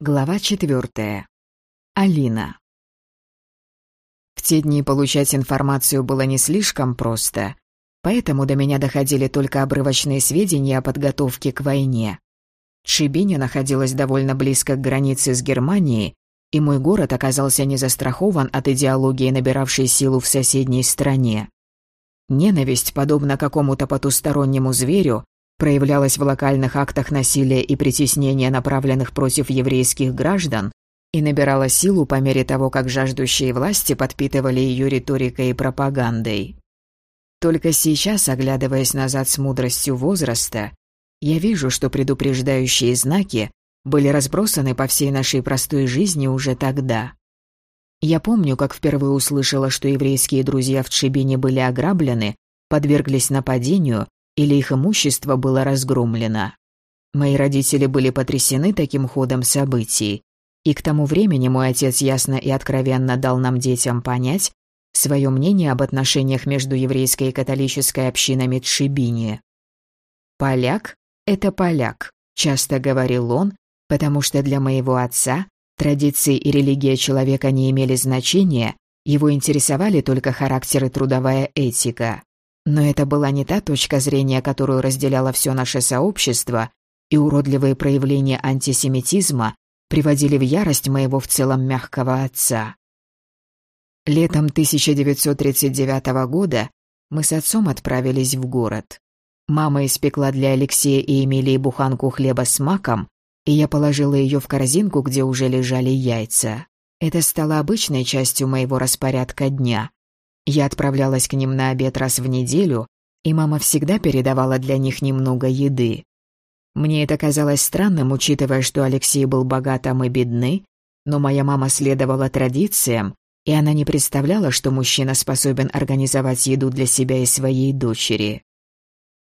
Глава четвертая. Алина. В те дни получать информацию было не слишком просто, поэтому до меня доходили только обрывочные сведения о подготовке к войне. Чибиня находилась довольно близко к границе с Германией, и мой город оказался не застрахован от идеологии, набиравшей силу в соседней стране. Ненависть, подобно какому-то потустороннему зверю, проявлялась в локальных актах насилия и притеснения, направленных против еврейских граждан, и набирала силу по мере того, как жаждущие власти подпитывали ее риторикой и пропагандой. Только сейчас, оглядываясь назад с мудростью возраста, я вижу, что предупреждающие знаки были разбросаны по всей нашей простой жизни уже тогда. Я помню, как впервые услышала, что еврейские друзья в Чебине были ограблены, подверглись нападению или их имущество было разгромлено. Мои родители были потрясены таким ходом событий, и к тому времени мой отец ясно и откровенно дал нам детям понять свое мнение об отношениях между еврейской и католической общинами Тшибини. «Поляк — это поляк», — часто говорил он, потому что для моего отца традиции и религия человека не имели значения, его интересовали только характер и трудовая этика. Но это была не та точка зрения, которую разделяло все наше сообщество, и уродливые проявления антисемитизма приводили в ярость моего в целом мягкого отца. Летом 1939 года мы с отцом отправились в город. Мама испекла для Алексея и Эмилии буханку хлеба с маком, и я положила ее в корзинку, где уже лежали яйца. Это стало обычной частью моего распорядка дня. Я отправлялась к ним на обед раз в неделю, и мама всегда передавала для них немного еды. Мне это казалось странным, учитывая, что Алексей был богат, а мы бедны, но моя мама следовала традициям, и она не представляла, что мужчина способен организовать еду для себя и своей дочери.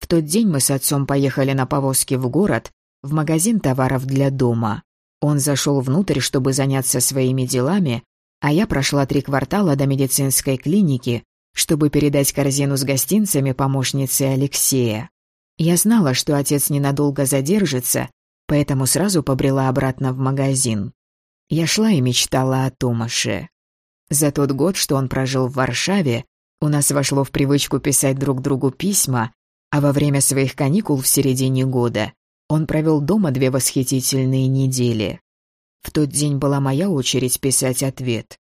В тот день мы с отцом поехали на повозке в город, в магазин товаров для дома. Он зашел внутрь, чтобы заняться своими делами, а я прошла три квартала до медицинской клиники, чтобы передать корзину с гостинцами помощнице Алексея. Я знала, что отец ненадолго задержится, поэтому сразу побрела обратно в магазин. Я шла и мечтала о Томаше. За тот год, что он прожил в Варшаве, у нас вошло в привычку писать друг другу письма, а во время своих каникул в середине года он провел дома две восхитительные недели. В тот день была моя очередь писать ответ.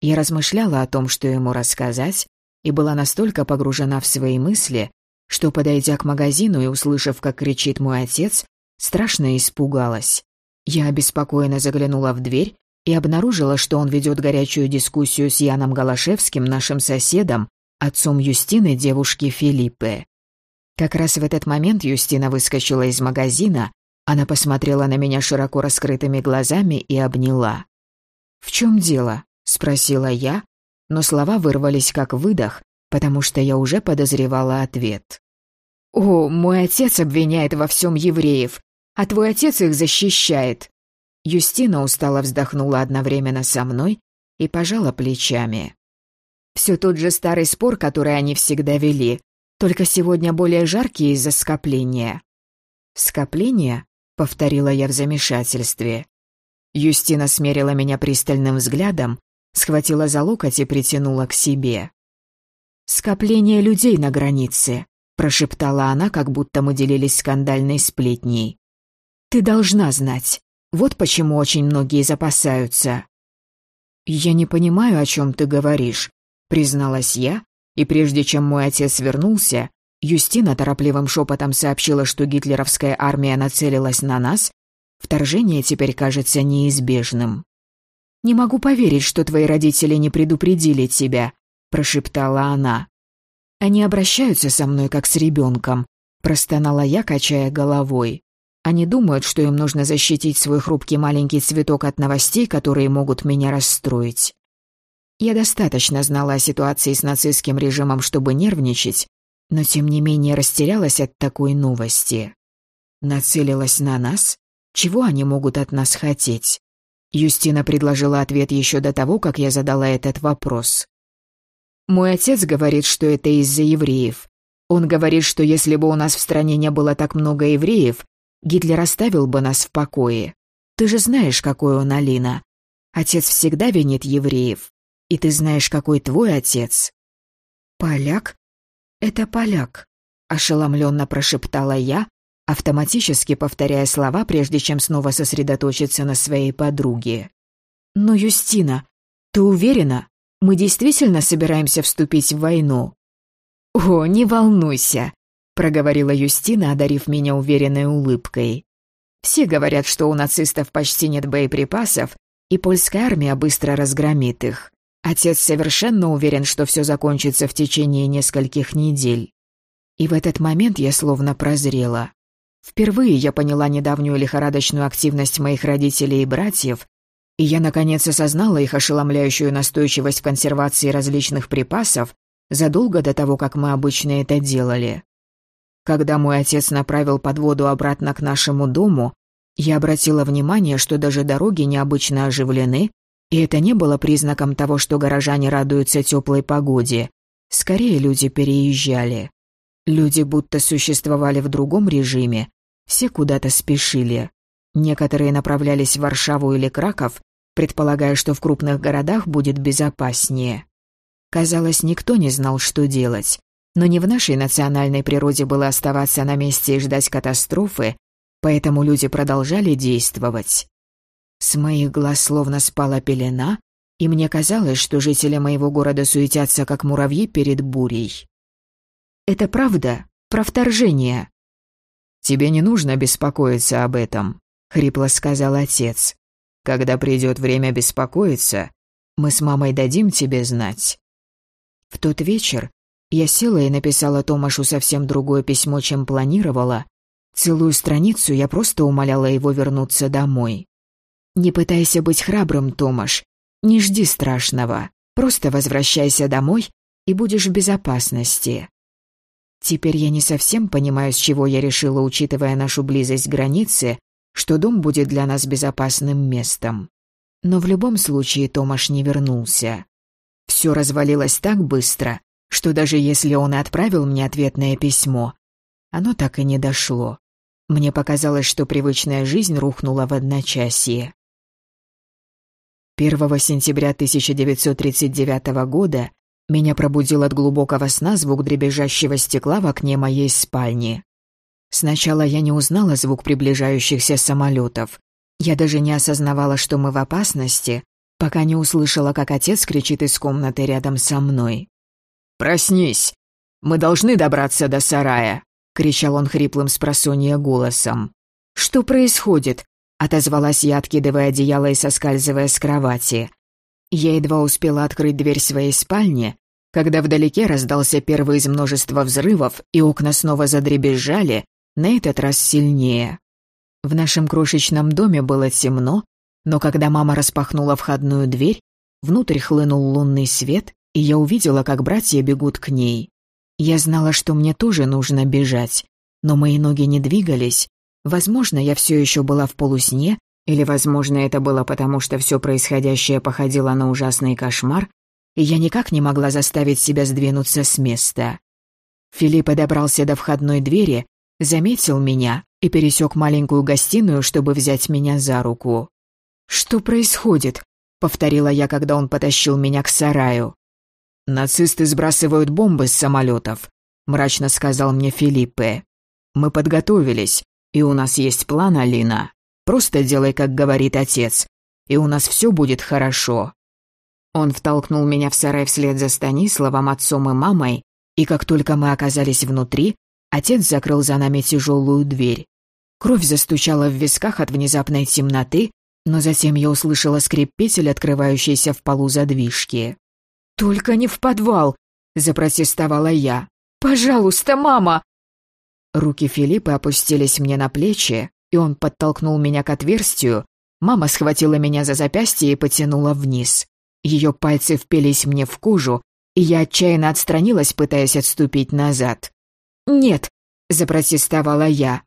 Я размышляла о том, что ему рассказать, и была настолько погружена в свои мысли, что, подойдя к магазину и услышав, как кричит мой отец, страшно испугалась. Я обеспокоенно заглянула в дверь и обнаружила, что он ведет горячую дискуссию с Яном Голошевским, нашим соседом, отцом Юстины, девушки Филиппе. Как раз в этот момент Юстина выскочила из магазина, она посмотрела на меня широко раскрытыми глазами и обняла. «В чем дело?» — спросила я, но слова вырвались как выдох, потому что я уже подозревала ответ. «О, мой отец обвиняет во всем евреев, а твой отец их защищает!» Юстина устало вздохнула одновременно со мной и пожала плечами. Все тот же старый спор, который они всегда вели, только сегодня более жаркий из-за скопления. Скопление? — повторила я в замешательстве. Юстина смерила меня пристальным взглядом, схватила за локоть и притянула к себе. «Скопление людей на границе», — прошептала она, как будто мы делились скандальной сплетней. «Ты должна знать. Вот почему очень многие запасаются». «Я не понимаю, о чем ты говоришь», — призналась я, и прежде чем мой отец вернулся, Юстина торопливым шепотом сообщила, что гитлеровская армия нацелилась на нас. Вторжение теперь кажется неизбежным. «Не могу поверить, что твои родители не предупредили тебя», — прошептала она. «Они обращаются со мной, как с ребенком», — простонала я, качая головой. «Они думают, что им нужно защитить свой хрупкий маленький цветок от новостей, которые могут меня расстроить». Я достаточно знала о ситуации с нацистским режимом, чтобы нервничать, но тем не менее растерялась от такой новости. Нацелилась на нас? Чего они могут от нас хотеть? Юстина предложила ответ еще до того, как я задала этот вопрос. Мой отец говорит, что это из-за евреев. Он говорит, что если бы у нас в стране не было так много евреев, Гитлер оставил бы нас в покое. Ты же знаешь, какой он, Алина. Отец всегда винит евреев. И ты знаешь, какой твой отец». «Поляк? Это поляк», — ошеломленно прошептала я, автоматически повторяя слова, прежде чем снова сосредоточиться на своей подруге. «Но, Юстина, ты уверена? Мы действительно собираемся вступить в войну?» «О, не волнуйся», — проговорила Юстина, одарив меня уверенной улыбкой. «Все говорят, что у нацистов почти нет боеприпасов, и польская армия быстро разгромит их. Отец совершенно уверен, что все закончится в течение нескольких недель. И в этот момент я словно прозрела. Впервые я поняла недавнюю лихорадочную активность моих родителей и братьев, и я наконец осознала их ошеломляющую настойчивость в консервации различных припасов задолго до того, как мы обычно это делали. Когда мой отец направил подводу обратно к нашему дому, я обратила внимание, что даже дороги необычно оживлены, и это не было признаком того, что горожане радуются теплой погоде. Скорее, люди переезжали. Люди будто существовали в другом режиме, все куда-то спешили. Некоторые направлялись в Варшаву или Краков, предполагая, что в крупных городах будет безопаснее. Казалось, никто не знал, что делать. Но не в нашей национальной природе было оставаться на месте и ждать катастрофы, поэтому люди продолжали действовать. С моих глаз словно спала пелена, и мне казалось, что жители моего города суетятся, как муравьи перед бурей. «Это правда? Про вторжение?» «Тебе не нужно беспокоиться об этом», — хрипло сказал отец. «Когда придет время беспокоиться, мы с мамой дадим тебе знать». В тот вечер я села и написала Томашу совсем другое письмо, чем планировала. Целую страницу я просто умоляла его вернуться домой. «Не пытайся быть храбрым, Томаш. Не жди страшного. Просто возвращайся домой и будешь в безопасности». Теперь я не совсем понимаю, с чего я решила, учитывая нашу близость к границе, что дом будет для нас безопасным местом. Но в любом случае Томаш не вернулся. Все развалилось так быстро, что даже если он и отправил мне ответное письмо, оно так и не дошло. Мне показалось, что привычная жизнь рухнула в одночасье. 1 сентября 1939 года меня пробудил от глубокого сна звук дребезжащего стекла в окне моей спальни. Сначала я не узнала звук приближающихся самолетов. Я даже не осознавала, что мы в опасности, пока не услышала, как отец кричит из комнаты рядом со мной. «Проснись! Мы должны добраться до сарая!» — кричал он хриплым с голосом. «Что происходит?» — отозвалась я, откидывая одеяло и соскальзывая с кровати. Я едва успела открыть дверь своей спальни, когда вдалеке раздался первый из множества взрывов, и окна снова задребезжали, на этот раз сильнее. В нашем крошечном доме было темно, но когда мама распахнула входную дверь, внутрь хлынул лунный свет, и я увидела, как братья бегут к ней. Я знала, что мне тоже нужно бежать, но мои ноги не двигались. Возможно, я все еще была в полусне, или, возможно, это было потому, что все происходящее походило на ужасный кошмар, и я никак не могла заставить себя сдвинуться с места. Филипп добрался до входной двери, заметил меня и пересек маленькую гостиную, чтобы взять меня за руку. «Что происходит?» — повторила я, когда он потащил меня к сараю. «Нацисты сбрасывают бомбы с самолетов», — мрачно сказал мне Филиппе. «Мы подготовились, и у нас есть план, Алина. Просто делай, как говорит отец, и у нас все будет хорошо». Он втолкнул меня в сарай вслед за Станиславом, отцом и мамой, и как только мы оказались внутри, отец закрыл за нами тяжелую дверь. Кровь застучала в висках от внезапной темноты, но затем я услышала скрип петель, открывающийся в полу задвижки. «Только не в подвал!» — запротестовала я. «Пожалуйста, мама!» Руки Филиппа опустились мне на плечи, и он подтолкнул меня к отверстию. Мама схватила меня за запястье и потянула вниз. Ее пальцы впились мне в кожу, и я отчаянно отстранилась, пытаясь отступить назад. «Нет!» — запротестовала я.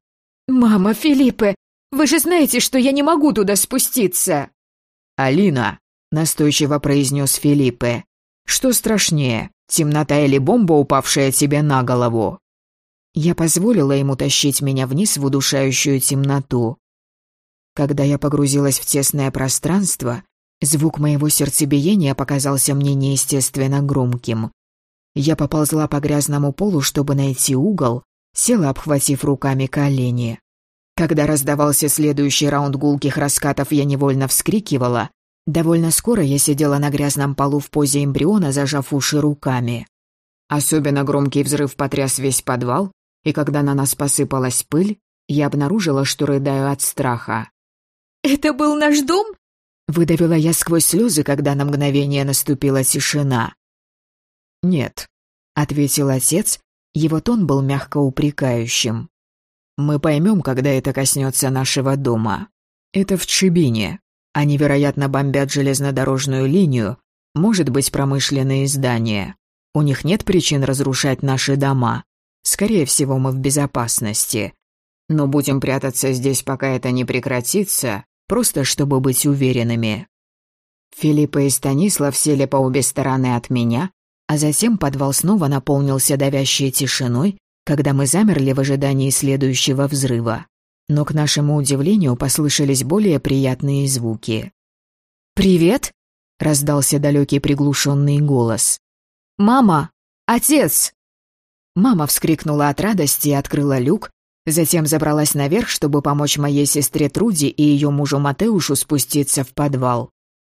«Мама, Филиппе, вы же знаете, что я не могу туда спуститься!» «Алина!» — настойчиво произнес Филиппе. Что страшнее, темнота или бомба, упавшая тебе на голову?» Я позволила ему тащить меня вниз в удушающую темноту. Когда я погрузилась в тесное пространство, звук моего сердцебиения показался мне неестественно громким. Я поползла по грязному полу, чтобы найти угол, села, обхватив руками колени. Когда раздавался следующий раунд гулких раскатов, я невольно вскрикивала. Довольно скоро я сидела на грязном полу в позе эмбриона, зажав уши руками. Особенно громкий взрыв потряс весь подвал, и когда на нас посыпалась пыль, я обнаружила, что рыдаю от страха. «Это был наш дом?» Выдавила я сквозь слезы, когда на мгновение наступила тишина. «Нет», — ответил отец, его тон был мягко упрекающим. «Мы поймем, когда это коснется нашего дома. Это в Чебине. Они, вероятно, бомбят железнодорожную линию, может быть, промышленные здания. У них нет причин разрушать наши дома. Скорее всего, мы в безопасности. Но будем прятаться здесь, пока это не прекратится, просто чтобы быть уверенными». Филиппа и Станислав сели по обе стороны от меня, а затем подвал снова наполнился давящей тишиной, когда мы замерли в ожидании следующего взрыва. Но к нашему удивлению послышались более приятные звуки. «Привет!» — раздался далекий приглушенный голос. «Мама! Отец!» Мама вскрикнула от радости и открыла люк, затем забралась наверх, чтобы помочь моей сестре Труди и ее мужу Матеушу спуститься в подвал.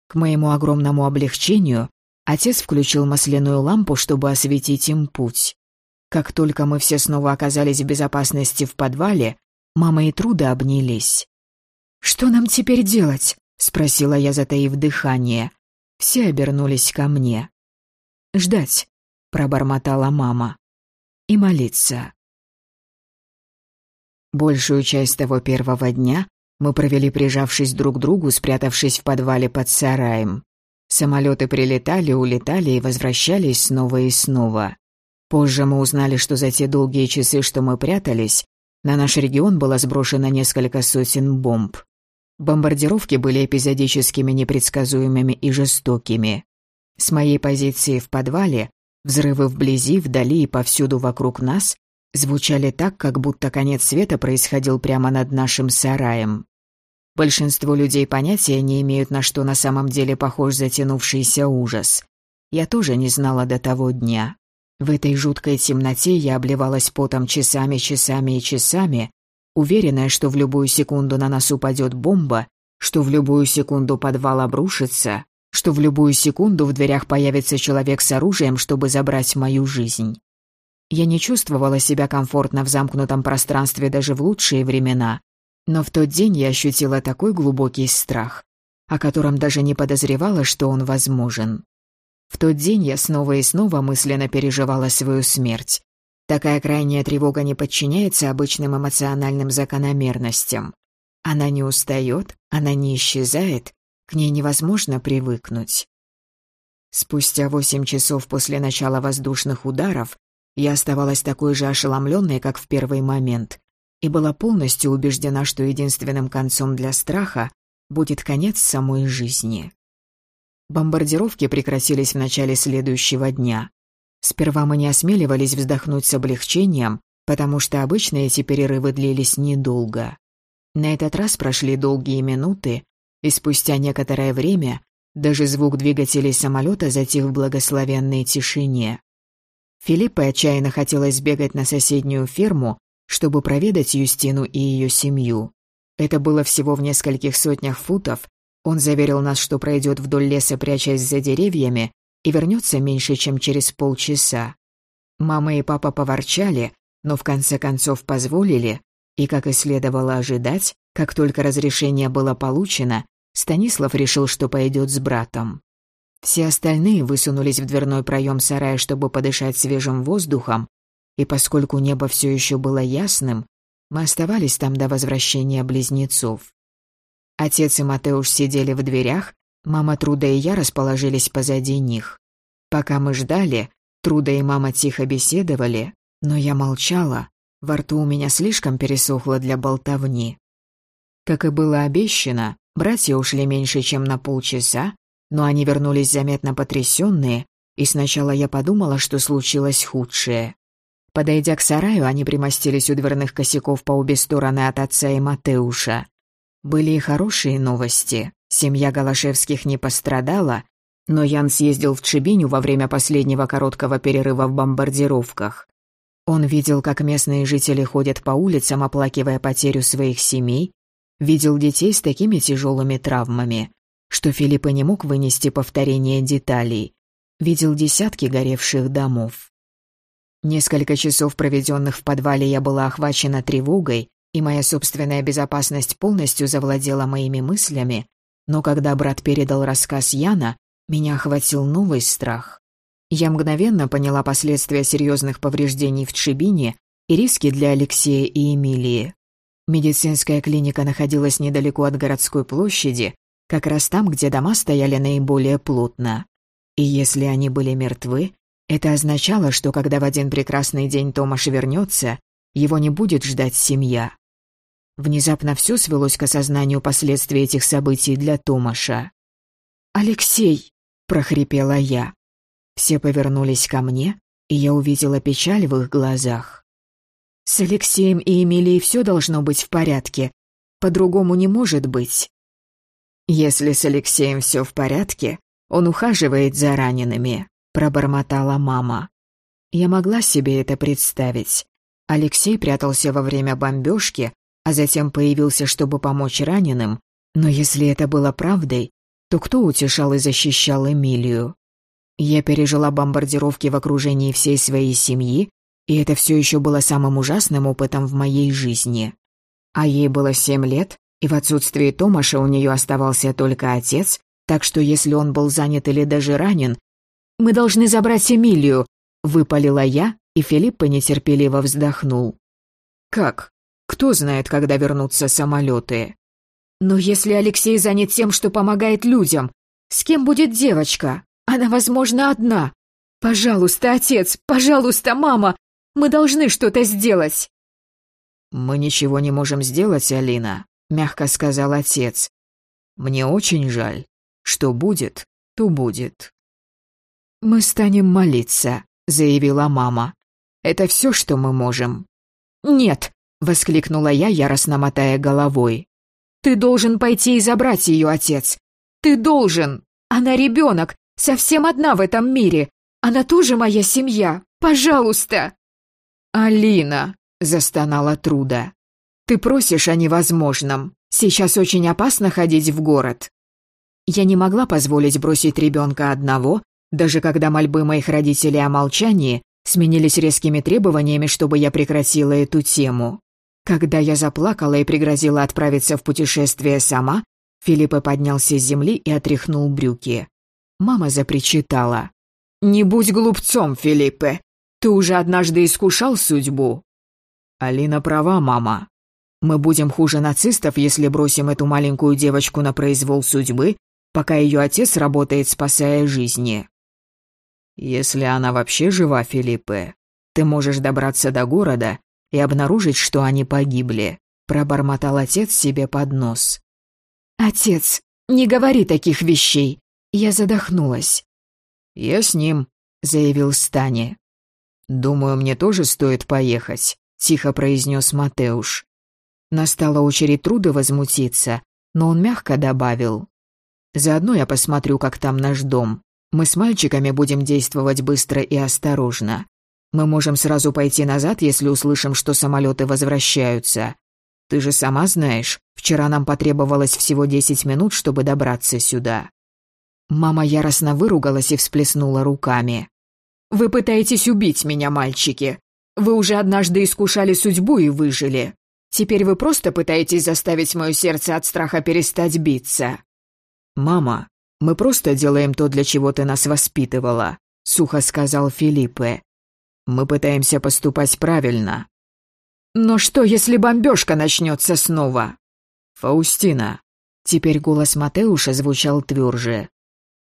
К моему огромному облегчению Отец включил масляную лампу, чтобы осветить им путь. Как только мы все снова оказались в безопасности в подвале, мама и Труда обнялись. «Что нам теперь делать?» — спросила я, затаив дыхание. Все обернулись ко мне. «Ждать», — пробормотала мама. «И молиться». Большую часть того первого дня мы провели, прижавшись друг к другу, спрятавшись в подвале под сараем. Самолеты прилетали, улетали и возвращались снова и снова. Позже мы узнали, что за те долгие часы, что мы прятались, на наш регион было сброшено несколько сотен бомб. Бомбардировки были эпизодическими, непредсказуемыми и жестокими. С моей позиции в подвале взрывы вблизи, вдали и повсюду вокруг нас звучали так, как будто конец света происходил прямо над нашим сараем. Большинство людей понятия не имеют, на что на самом деле похож затянувшийся ужас. Я тоже не знала до того дня. В этой жуткой темноте я обливалась потом часами, часами и часами, уверенная, что в любую секунду на нас упадет бомба, что в любую секунду подвал обрушится, что в любую секунду в дверях появится человек с оружием, чтобы забрать мою жизнь. Я не чувствовала себя комфортно в замкнутом пространстве даже в лучшие времена, но в тот день я ощутила такой глубокий страх, о котором даже не подозревала, что он возможен. В тот день я снова и снова мысленно переживала свою смерть. Такая крайняя тревога не подчиняется обычным эмоциональным закономерностям. Она не устает, она не исчезает, к ней невозможно привыкнуть. Спустя восемь часов после начала воздушных ударов я оставалась такой же ошеломленной, как в первый момент и была полностью убеждена, что единственным концом для страха будет конец самой жизни. Бомбардировки прекратились в начале следующего дня. Сперва мы не осмеливались вздохнуть с облегчением, потому что обычно эти перерывы длились недолго. На этот раз прошли долгие минуты, и спустя некоторое время даже звук двигателей самолета затих в благословенной тишине. Филиппе отчаянно хотелось сбегать на соседнюю ферму, чтобы проведать Юстину и ее семью. Это было всего в нескольких сотнях футов. Он заверил нас, что пройдет вдоль леса, прячась за деревьями, и вернется меньше, чем через полчаса. Мама и папа поворчали, но в конце концов позволили, и, как и следовало ожидать, как только разрешение было получено, Станислав решил, что пойдет с братом. Все остальные высунулись в дверной проем сарая, чтобы подышать свежим воздухом, и поскольку небо все еще было ясным, мы оставались там до возвращения близнецов. Отец и Матеуш сидели в дверях, мама Труда и я расположились позади них. Пока мы ждали, Труда и мама тихо беседовали, но я молчала, во рту у меня слишком пересохло для болтовни. Как и было обещано, братья ушли меньше, чем на полчаса, но они вернулись заметно потрясенные, и сначала я подумала, что случилось худшее. Подойдя к сараю, они примостились у дверных косяков по обе стороны от отца и Матеуша. Были и хорошие новости. Семья Галашевских не пострадала, но Ян съездил в Чебиню во время последнего короткого перерыва в бомбардировках. Он видел, как местные жители ходят по улицам, оплакивая потерю своих семей, видел детей с такими тяжелыми травмами, что Филипп и не мог вынести повторение деталей, видел десятки горевших домов. Несколько часов, проведенных в подвале, я была охвачена тревогой, и моя собственная безопасность полностью завладела моими мыслями, но когда брат передал рассказ Яна, меня охватил новый страх. Я мгновенно поняла последствия серьезных повреждений в Чебине и риски для Алексея и Эмилии. Медицинская клиника находилась недалеко от городской площади, как раз там, где дома стояли наиболее плотно. И если они были мертвы, это означало, что когда в один прекрасный день Томаш вернется, его не будет ждать семья. Внезапно все свелось к осознанию последствий этих событий для Томаша. «Алексей!» – прохрипела я. Все повернулись ко мне, и я увидела печаль в их глазах. С Алексеем и Эмилией все должно быть в порядке. По-другому не может быть. Если с Алексеем все в порядке, он ухаживает за ранеными, пробормотала мама. Я могла себе это представить. Алексей прятался во время бомбежки, а затем появился, чтобы помочь раненым, но если это было правдой, то кто утешал и защищал Эмилию? Я пережила бомбардировки в окружении всей своей семьи, и это все еще было самым ужасным опытом в моей жизни. А ей было семь лет, и в отсутствие Томаша у нее оставался только отец, так что если он был занят или даже ранен... «Мы должны забрать Эмилию», — выпалила я, и Филипп нетерпеливо вздохнул. «Как? Кто знает, когда вернутся самолеты?» «Но если Алексей занят тем, что помогает людям, с кем будет девочка?» Она, возможно, одна. Пожалуйста, отец, пожалуйста, мама, мы должны что-то сделать. Мы ничего не можем сделать, Алина, мягко сказал отец. Мне очень жаль. Что будет, то будет. Мы станем молиться, заявила мама. Это все, что мы можем. Нет, воскликнула я, яростно мотая головой. Ты должен пойти и забрать ее, отец. Ты должен. Она ребенок, Совсем одна в этом мире. Она тоже моя семья. Пожалуйста!» «Алина!» — застонала Труда. «Ты просишь о невозможном. Сейчас очень опасно ходить в город». Я не могла позволить бросить ребенка одного, даже когда мольбы моих родителей о молчании сменились резкими требованиями, чтобы я прекратила эту тему. Когда я заплакала и пригрозила отправиться в путешествие сама, Филиппа поднялся с земли и отряхнул брюки. Мама запричитала. «Не будь глупцом, Филиппе. Ты уже однажды искушал судьбу». Алина права, мама. Мы будем хуже нацистов, если бросим эту маленькую девочку на произвол судьбы, пока ее отец работает, спасая жизни. Если она вообще жива, Филиппе, ты можешь добраться до города и обнаружить, что они погибли», — пробормотал отец себе под нос. «Отец, не говори таких вещей. Я задохнулась. «Я с ним», — заявил Стани. «Думаю, мне тоже стоит поехать», — тихо произнес Матеуш. Настала очередь Труда возмутиться, но он мягко добавил. «Заодно я посмотрю, как там наш дом. Мы с мальчиками будем действовать быстро и осторожно. Мы можем сразу пойти назад, если услышим, что самолеты возвращаются. Ты же сама знаешь, вчера нам потребовалось всего десять минут, чтобы добраться сюда». Мама яростно выругалась и всплеснула руками. «Вы пытаетесь убить меня, мальчики. Вы уже однажды искушали судьбу и выжили. Теперь вы просто пытаетесь заставить мое сердце от страха перестать биться». «Мама, мы просто делаем то, для чего ты нас воспитывала», — сухо сказал Филиппе. «Мы пытаемся поступать правильно». «Но что, если бомбежка начнется снова?» «Фаустина». Теперь голос Матеуша звучал тверже.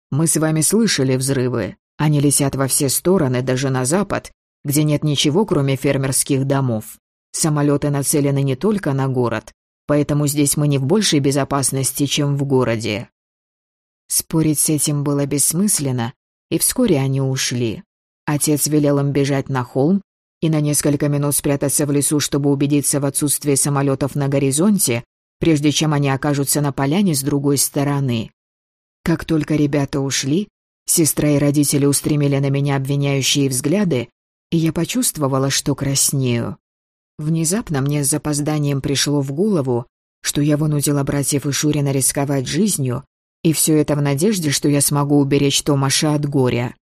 Мы с вами слышали взрывы. Они летят во все стороны, даже на запад, где нет ничего, кроме фермерских домов. Самолеты нацелены не только на город, поэтому здесь мы не в большей безопасности, чем в городе. Спорить с этим было бессмысленно, и вскоре они ушли. Отец велел им бежать на холм и на несколько минут спрятаться в лесу, чтобы убедиться в отсутствии самолетов на горизонте, прежде чем они окажутся на поляне с другой стороны. Как только ребята ушли, сестра и родители устремили на меня обвиняющие взгляды, и я почувствовала, что краснею. Внезапно мне с запозданием пришло в голову, что я вынудила братьев и Шурина рисковать жизнью, и все это в надежде, что я смогу уберечь Томаша от горя.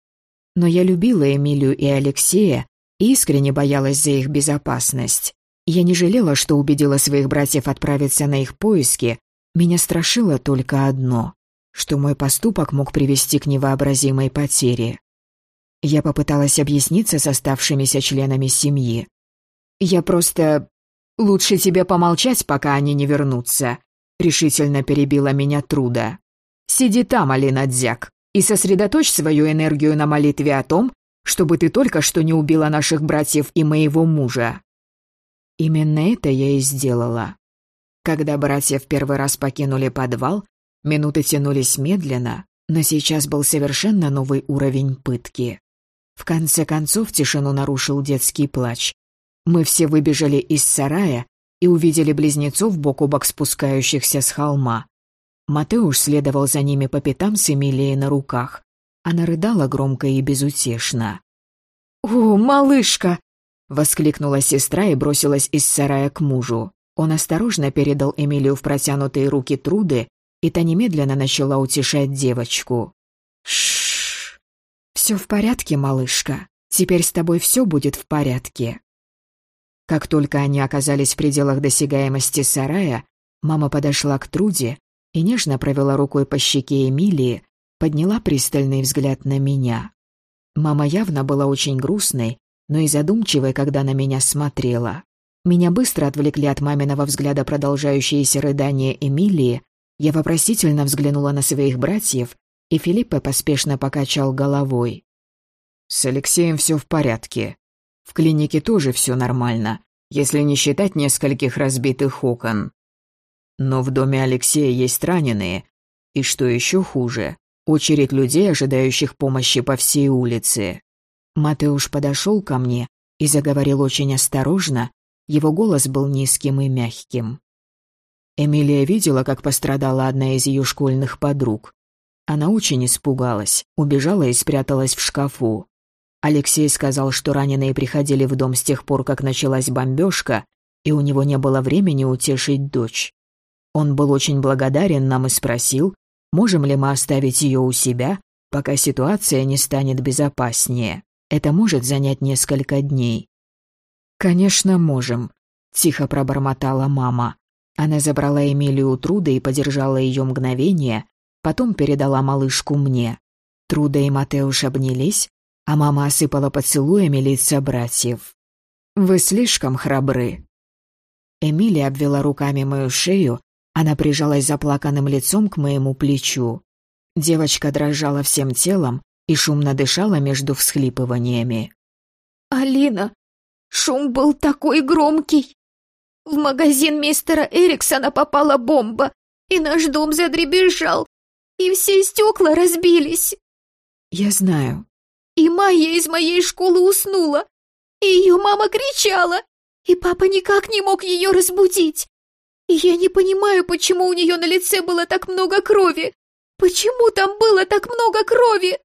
Но я любила Эмилию и Алексея и искренне боялась за их безопасность. Я не жалела, что убедила своих братьев отправиться на их поиски, меня страшило только одно что мой поступок мог привести к невообразимой потере. Я попыталась объясниться с оставшимися членами семьи. «Я просто... Лучше тебе помолчать, пока они не вернутся», — решительно перебила меня Труда. «Сиди там, Алина Дзяк, и сосредоточь свою энергию на молитве о том, чтобы ты только что не убила наших братьев и моего мужа». Именно это я и сделала. Когда братья в первый раз покинули подвал, Минуты тянулись медленно, но сейчас был совершенно новый уровень пытки. В конце концов тишину нарушил детский плач. Мы все выбежали из сарая и увидели близнецов бок о бок спускающихся с холма. Матеуш следовал за ними по пятам с Эмилией на руках. Она рыдала громко и безутешно. «О, малышка!» — воскликнула сестра и бросилась из сарая к мужу. Он осторожно передал Эмилию в протянутые руки Труды и та немедленно начала утешать девочку. Шш. Все в порядке, малышка. Теперь с тобой все будет в порядке. Как только они оказались в пределах досягаемости сарая, мама подошла к Труде и нежно провела рукой по щеке Эмилии, подняла пристальный взгляд на меня. Мама явно была очень грустной, но и задумчивой, когда на меня смотрела. Меня быстро отвлекли от маминого взгляда продолжающиеся рыдания Эмилии, я вопросительно взглянула на своих братьев, и Филиппе поспешно покачал головой. «С Алексеем все в порядке. В клинике тоже все нормально, если не считать нескольких разбитых окон. Но в доме Алексея есть раненые, и что еще хуже, очередь людей, ожидающих помощи по всей улице. Матеуш подошел ко мне и заговорил очень осторожно, его голос был низким и мягким. Эмилия видела, как пострадала одна из ее школьных подруг. Она очень испугалась, убежала и спряталась в шкафу. Алексей сказал, что раненые приходили в дом с тех пор, как началась бомбежка, и у него не было времени утешить дочь. Он был очень благодарен нам и спросил, можем ли мы оставить ее у себя, пока ситуация не станет безопаснее. Это может занять несколько дней. «Конечно, можем», — тихо пробормотала мама. Она забрала Эмилию у Труда и подержала ее мгновение, потом передала малышку мне. Труда и Матеуш обнялись, а мама осыпала поцелуями лица братьев. «Вы слишком храбры». Эмилия обвела руками мою шею, она прижалась заплаканным лицом к моему плечу. Девочка дрожала всем телом и шумно дышала между всхлипываниями. «Алина, шум был такой громкий!» В магазин мистера Эриксона попала бомба, и наш дом задребезжал, и все стекла разбились. Я знаю. И Майя из моей школы уснула, и ее мама кричала, и папа никак не мог ее разбудить. И я не понимаю, почему у нее на лице было так много крови. Почему там было так много крови?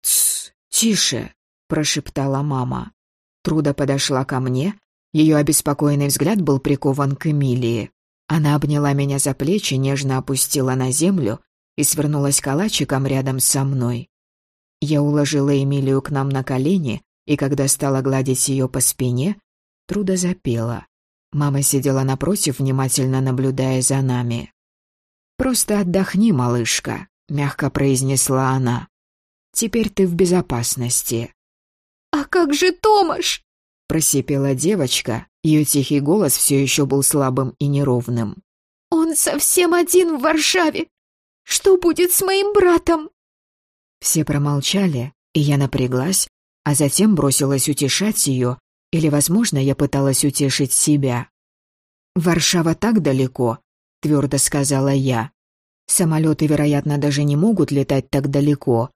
«Тсс, тише», — прошептала мама. Труда подошла ко мне, ее обеспокоенный взгляд был прикован к Эмилии. Она обняла меня за плечи, нежно опустила на землю и свернулась калачиком рядом со мной. Я уложила Эмилию к нам на колени, и когда стала гладить ее по спине, Труда запела. Мама сидела напротив, внимательно наблюдая за нами. «Просто отдохни, малышка», — мягко произнесла она. «Теперь ты в безопасности». «А как же Томаш?» Просипела девочка, ее тихий голос все еще был слабым и неровным. «Он совсем один в Варшаве! Что будет с моим братом?» Все промолчали, и я напряглась, а затем бросилась утешать ее, или, возможно, я пыталась утешить себя. «Варшава так далеко», — твердо сказала я. «Самолеты, вероятно, даже не могут летать так далеко.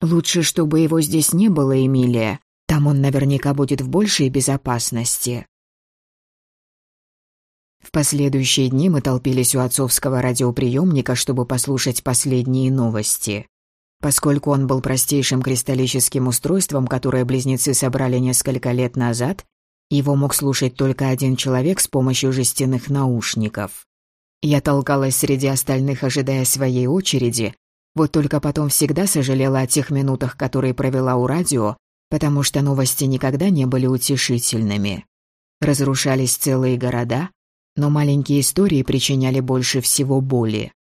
Лучше, чтобы его здесь не было, Эмилия. Там он наверняка будет в большей безопасности. В последующие дни мы толпились у отцовского радиоприемника, чтобы послушать последние новости. Поскольку он был простейшим кристаллическим устройством, которое близнецы собрали несколько лет назад, его мог слушать только один человек с помощью жестяных наушников. Я толкалась среди остальных, ожидая своей очереди, вот только потом всегда сожалела о тех минутах, которые провела у радио, потому что новости никогда не были утешительными. Разрушались целые города, но маленькие истории причиняли больше всего боли.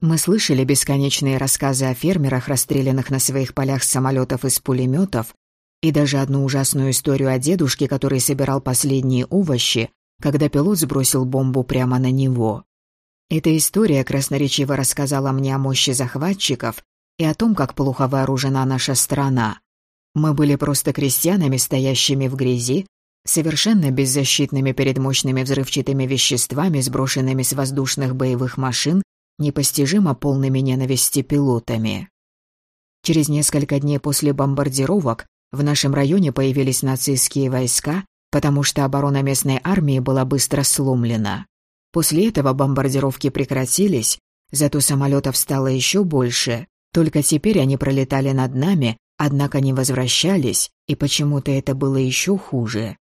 Мы слышали бесконечные рассказы о фермерах, расстрелянных на своих полях с самолетов и с пулеметов, и даже одну ужасную историю о дедушке, который собирал последние овощи, когда пилот сбросил бомбу прямо на него. Эта история красноречиво рассказала мне о мощи захватчиков и о том, как плохо вооружена наша страна. Мы были просто крестьянами, стоящими в грязи, совершенно беззащитными перед мощными взрывчатыми веществами, сброшенными с воздушных боевых машин, непостижимо полными ненависти пилотами. Через несколько дней после бомбардировок в нашем районе появились нацистские войска, потому что оборона местной армии была быстро сломлена. После этого бомбардировки прекратились, зато самолетов стало еще больше, только теперь они пролетали над нами, однако не возвращались, и почему-то это было еще хуже.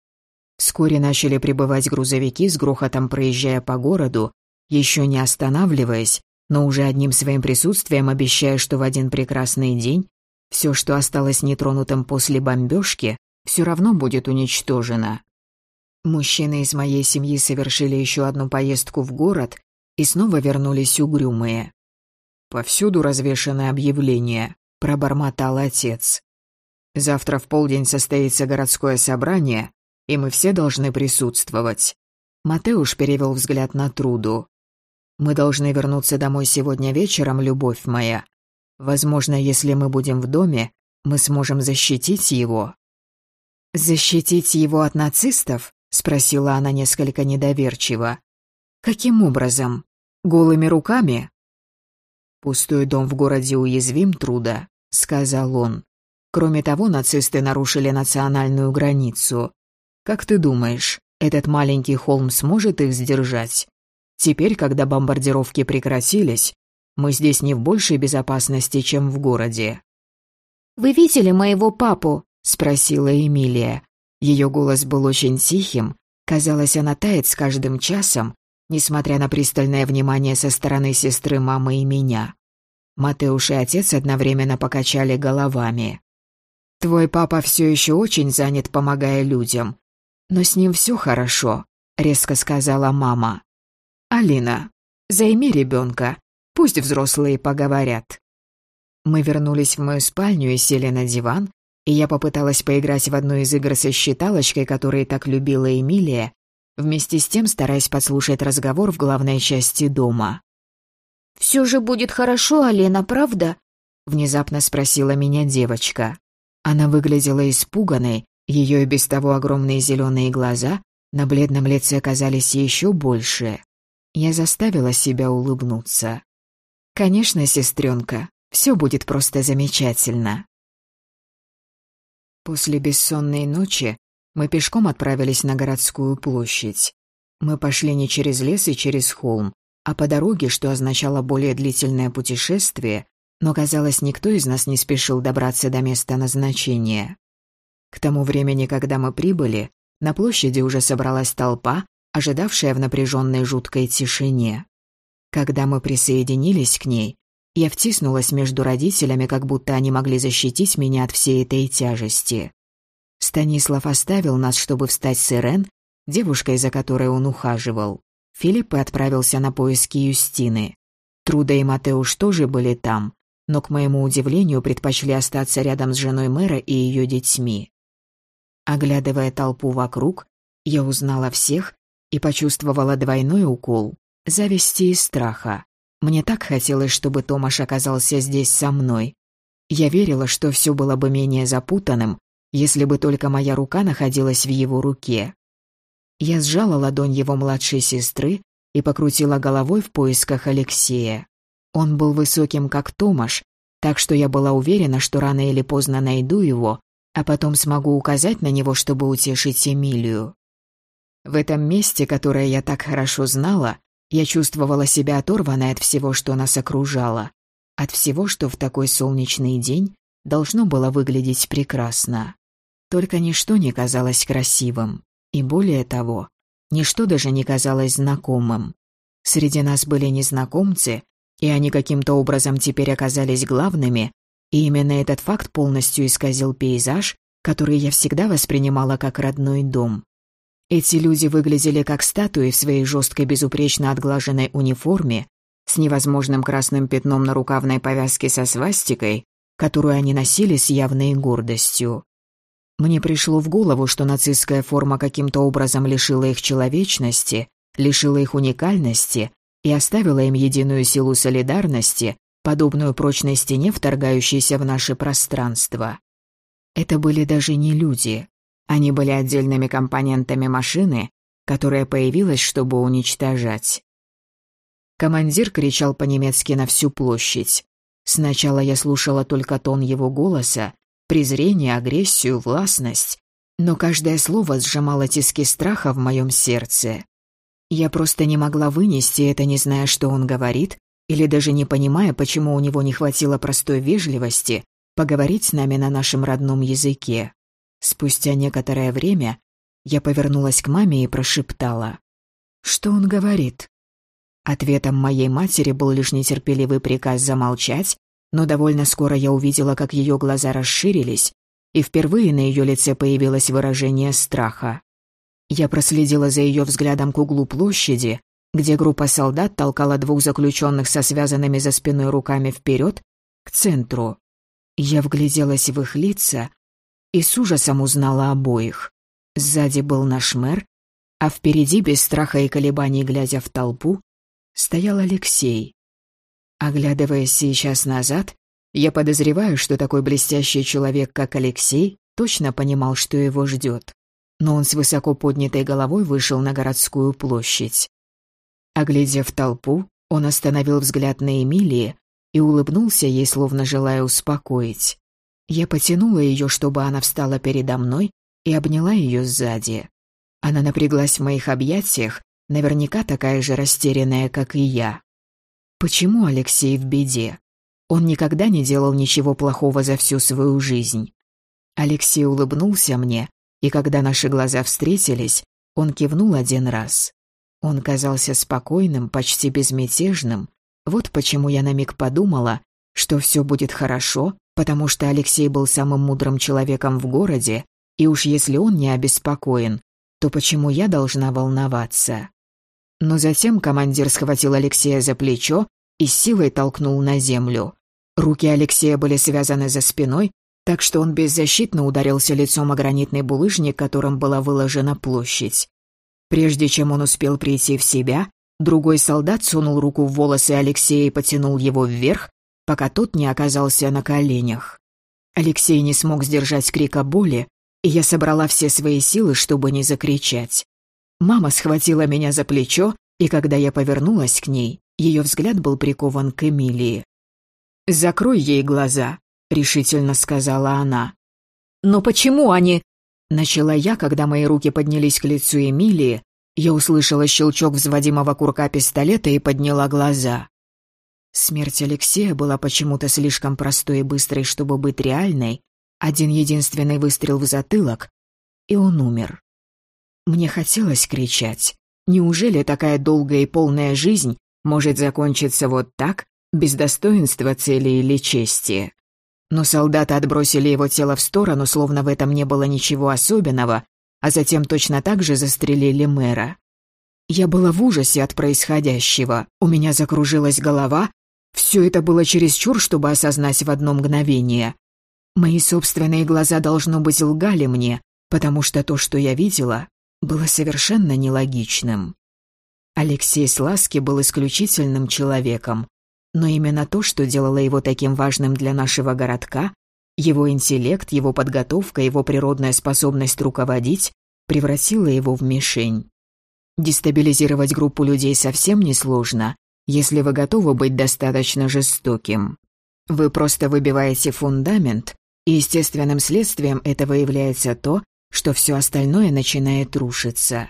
Вскоре начали прибывать грузовики с грохотом проезжая по городу, еще не останавливаясь, но уже одним своим присутствием обещая, что в один прекрасный день все, что осталось нетронутым после бомбежки, все равно будет уничтожено. Мужчины из моей семьи совершили еще одну поездку в город и снова вернулись угрюмые. «Повсюду развешаны объявления», — пробормотал отец. «Завтра в полдень состоится городское собрание, и мы все должны присутствовать». Матеуш перевел взгляд на Труду. «Мы должны вернуться домой сегодня вечером, любовь моя. Возможно, если мы будем в доме, мы сможем защитить его». «Защитить его от нацистов?» — спросила она несколько недоверчиво. «Каким образом? Голыми руками?» «Пустой дом в городе уязвим труда», — сказал он. «Кроме того, нацисты нарушили национальную границу. Как ты думаешь, этот маленький холм сможет их сдержать? Теперь, когда бомбардировки прекратились, мы здесь не в большей безопасности, чем в городе». «Вы видели моего папу?» — спросила Эмилия. Ее голос был очень тихим, казалось, она тает с каждым часом, несмотря на пристальное внимание со стороны сестры, мамы и меня. Матеуш и отец одновременно покачали головами. «Твой папа все еще очень занят, помогая людям. Но с ним все хорошо», — резко сказала мама. «Алина, займи ребенка, пусть взрослые поговорят». Мы вернулись в мою спальню и сели на диван, и я попыталась поиграть в одну из игр со считалочкой, которые так любила Эмилия, вместе с тем стараясь подслушать разговор в главной части дома. «Все же будет хорошо, Алена, правда?» — внезапно спросила меня девочка. Она выглядела испуганной, ее и без того огромные зеленые глаза на бледном лице казались еще больше. Я заставила себя улыбнуться. «Конечно, сестренка, все будет просто замечательно». После бессонной ночи мы пешком отправились на городскую площадь. Мы пошли не через лес и через холм, а по дороге, что означало более длительное путешествие, но, казалось, никто из нас не спешил добраться до места назначения. К тому времени, когда мы прибыли, на площади уже собралась толпа, ожидавшая в напряженной жуткой тишине. Когда мы присоединились к ней, я втиснулась между родителями, как будто они могли защитить меня от всей этой тяжести. Станислав оставил нас, чтобы встать с Ирен, девушкой, за которой он ухаживал. Филипп отправился на поиски Юстины. Труда и Матеуш тоже были там, но, к моему удивлению, предпочли остаться рядом с женой мэра и ее детьми. Оглядывая толпу вокруг, я узнала всех и почувствовала двойной укол – зависти и страха. Мне так хотелось, чтобы Томаш оказался здесь со мной. Я верила, что все было бы менее запутанным, если бы только моя рука находилась в его руке. Я сжала ладонь его младшей сестры и покрутила головой в поисках Алексея. Он был высоким, как Томаш, так что я была уверена, что рано или поздно найду его, а потом смогу указать на него, чтобы утешить Эмилию. В этом месте, которое я так хорошо знала, я чувствовала себя оторванной от всего, что нас окружало, от всего, что в такой солнечный день должно было выглядеть прекрасно. Только ничто не казалось красивым, и более того, ничто даже не казалось знакомым. Среди нас были незнакомцы, и они каким-то образом теперь оказались главными, и именно этот факт полностью исказил пейзаж, который я всегда воспринимала как родной дом. Эти люди выглядели как статуи в своей жесткой безупречно отглаженной униформе, с невозможным красным пятном на рукавной повязке со свастикой, которую они носили с явной гордостью. Мне пришло в голову, что нацистская форма каким-то образом лишила их человечности, лишила их уникальности и оставила им единую силу солидарности, подобную прочной стене, вторгающейся в наше пространство. Это были даже не люди. Они были отдельными компонентами машины, которая появилась, чтобы уничтожать. Командир кричал по-немецки на всю площадь. Сначала я слушала только тон его голоса, презрение, агрессию, властность, но каждое слово сжимало тиски страха в моем сердце. Я просто не могла вынести это, не зная, что он говорит, или даже не понимая, почему у него не хватило простой вежливости поговорить с нами на нашем родном языке. Спустя некоторое время я повернулась к маме и прошептала. «Что он говорит?» Ответом моей матери был лишь нетерпеливый приказ замолчать, но довольно скоро я увидела, как ее глаза расширились, и впервые на ее лице появилось выражение страха. Я проследила за ее взглядом к углу площади, где группа солдат толкала двух заключенных со связанными за спиной руками вперед, к центру. Я вгляделась в их лица и с ужасом узнала обоих. Сзади был наш мэр, а впереди, без страха и колебаний глядя в толпу, стоял Алексей. Оглядываясь сейчас назад, я подозреваю, что такой блестящий человек, как Алексей, точно понимал, что его ждет. Но он с высоко поднятой головой вышел на городскую площадь. Оглядев толпу, он остановил взгляд на Эмилии и улыбнулся ей, словно желая успокоить. Я потянула ее, чтобы она встала передо мной и обняла ее сзади. Она напряглась в моих объятиях, наверняка такая же растерянная, как и я. Почему Алексей в беде? Он никогда не делал ничего плохого за всю свою жизнь. Алексей улыбнулся мне, и когда наши глаза встретились, он кивнул один раз. Он казался спокойным, почти безмятежным. Вот почему я на миг подумала, что все будет хорошо, потому что Алексей был самым мудрым человеком в городе, и уж если он не обеспокоен, то почему я должна волноваться? Но затем командир схватил Алексея за плечо и силой толкнул на землю. Руки Алексея были связаны за спиной, так что он беззащитно ударился лицом о гранитный булыжник, которым была выложена площадь. Прежде чем он успел прийти в себя, другой солдат сунул руку в волосы Алексея и потянул его вверх, пока тот не оказался на коленях. Алексей не смог сдержать крика боли, и я собрала все свои силы, чтобы не закричать. Мама схватила меня за плечо, и когда я повернулась к ней, ее взгляд был прикован к Эмилии. «Закрой ей глаза», — решительно сказала она. «Но почему они...» Начала я, когда мои руки поднялись к лицу Эмилии, я услышала щелчок взводимого курка пистолета и подняла глаза. Смерть Алексея была почему-то слишком простой и быстрой, чтобы быть реальной. Один единственный выстрел в затылок, и он умер. Мне хотелось кричать. Неужели такая долгая и полная жизнь может закончиться вот так, без достоинства цели или чести? Но солдаты отбросили его тело в сторону, словно в этом не было ничего особенного, а затем точно так же застрелили мэра. Я была в ужасе от происходящего, у меня закружилась голова, все это было чересчур, чтобы осознать в одно мгновение. Мои собственные глаза, должно быть, лгали мне, потому что то, что я видела, было совершенно нелогичным. Алексей Сласки был исключительным человеком, но именно то, что делало его таким важным для нашего городка, его интеллект, его подготовка, его природная способность руководить, превратило его в мишень. Дестабилизировать группу людей совсем несложно, если вы готовы быть достаточно жестоким. Вы просто выбиваете фундамент, и естественным следствием этого является то, что все остальное начинает рушиться.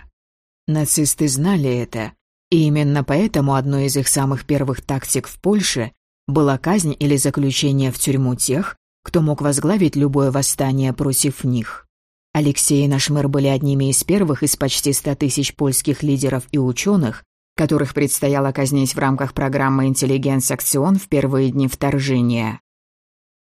Нацисты знали это, и именно поэтому одной из их самых первых тактик в Польше была казнь или заключение в тюрьму тех, кто мог возглавить любое восстание против них. Алексей и Нашмыр были одними из первых из почти ста тысяч польских лидеров и ученых, которых предстояло казнить в рамках программы «Интеллигенс Акцион» в первые дни вторжения.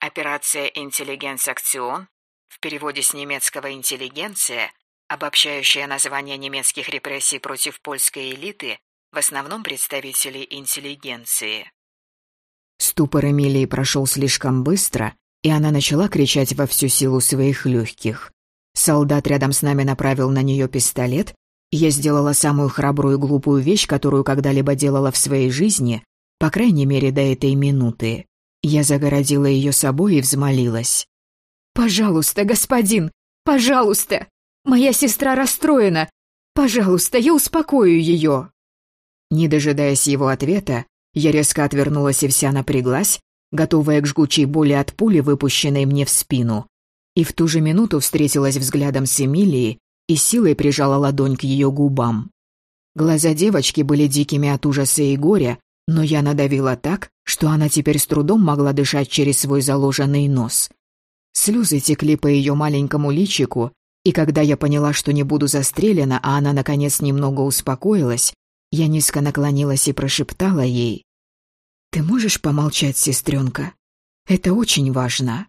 Операция «Интеллигенс Акцион» в переводе с немецкого «интеллигенция», обобщающее название немецких репрессий против польской элиты, в основном представителей интеллигенции. Ступор Эмилии прошел слишком быстро, и она начала кричать во всю силу своих легких. Солдат рядом с нами направил на нее пистолет, я сделала самую храбрую и глупую вещь, которую когда-либо делала в своей жизни, по крайней мере, до этой минуты. Я загородила ее собой и взмолилась. «Пожалуйста, господин, пожалуйста! Моя сестра расстроена! Пожалуйста, я успокою ее!» Не дожидаясь его ответа, я резко отвернулась и вся напряглась, готовая к жгучей боли от пули, выпущенной мне в спину. И в ту же минуту встретилась взглядом с Эмилией, и силой прижала ладонь к ее губам. Глаза девочки были дикими от ужаса и горя, но я надавила так, что она теперь с трудом могла дышать через свой заложенный нос. Слезы текли по ее маленькому личику, и когда я поняла, что не буду застрелена, а она, наконец, немного успокоилась, я низко наклонилась и прошептала ей. «Ты можешь помолчать, сестренка? Это очень важно».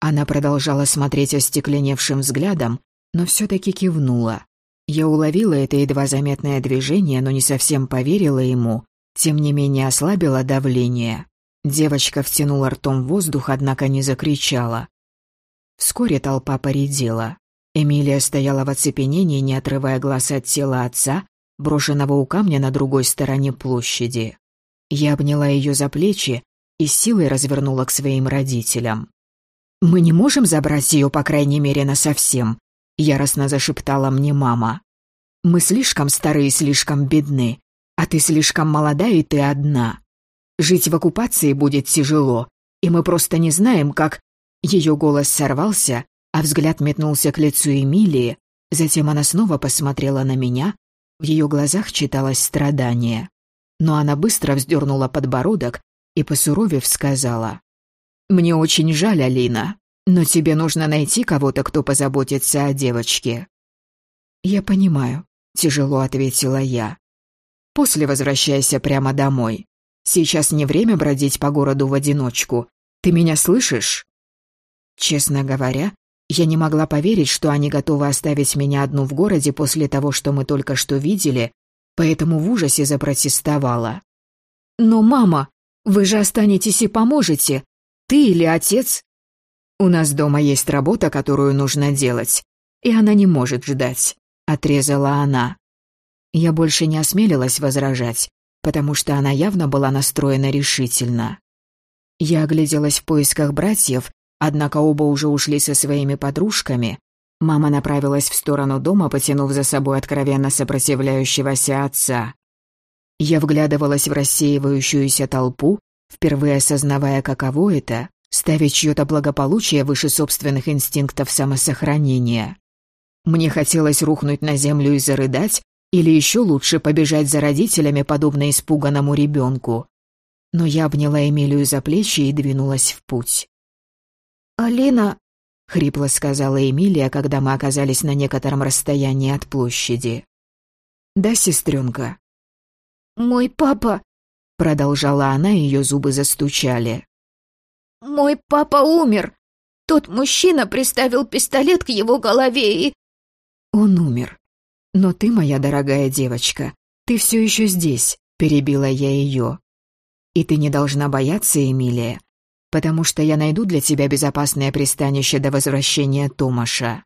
Она продолжала смотреть остекленевшим взглядом, но все-таки кивнула. Я уловила это едва заметное движение, но не совсем поверила ему, тем не менее ослабила давление. Девочка втянула ртом воздух, однако не закричала. Вскоре толпа поредела. Эмилия стояла в оцепенении, не отрывая глаз от тела отца, брошенного у камня на другой стороне площади. Я обняла ее за плечи и силой развернула к своим родителям. «Мы не можем забрать ее, по крайней мере, насовсем», — яростно зашептала мне мама. «Мы слишком стары и слишком бедны, а ты слишком молода и ты одна. Жить в оккупации будет тяжело, и мы просто не знаем, как...» Ее голос сорвался, а взгляд метнулся к лицу Эмилии, затем она снова посмотрела на меня, в ее глазах читалось страдание. Но она быстро вздернула подбородок и, посуровев, сказала. «Мне очень жаль, Алина. Но тебе нужно найти кого-то, кто позаботится о девочке». «Я понимаю», — тяжело ответила я. «После возвращайся прямо домой. Сейчас не время бродить по городу в одиночку. Ты меня слышишь?» Честно говоря, я не могла поверить, что они готовы оставить меня одну в городе после того, что мы только что видели, поэтому в ужасе запротестовала. «Но, мама, вы же останетесь и поможете. Ты или отец «У нас дома есть работа, которую нужно делать, и она не может ждать», — отрезала она. Я больше не осмелилась возражать, потому что она явно была настроена решительно. Я огляделась в поисках братьев, однако оба уже ушли со своими подружками. Мама направилась в сторону дома, потянув за собой откровенно сопротивляющегося отца. Я вглядывалась в рассеивающуюся толпу, впервые осознавая, каково это ставить чьё-то благополучие выше собственных инстинктов самосохранения. Мне хотелось рухнуть на землю и зарыдать, или еще лучше побежать за родителями, подобно испуганному ребенку. Но я обняла Эмилию за плечи и двинулась в путь. «Алина», — хрипло сказала Эмилия, когда мы оказались на некотором расстоянии от площади. «Да, сестренка». «Мой папа», — продолжала она, ее зубы застучали. «Мой папа умер. Тот мужчина приставил пистолет к его голове и...» «Он умер. Но ты, моя дорогая девочка, ты все еще здесь», — перебила я ее. «И ты не должна бояться, Эмилия, потому что я найду для тебя безопасное пристанище до возвращения Томаша».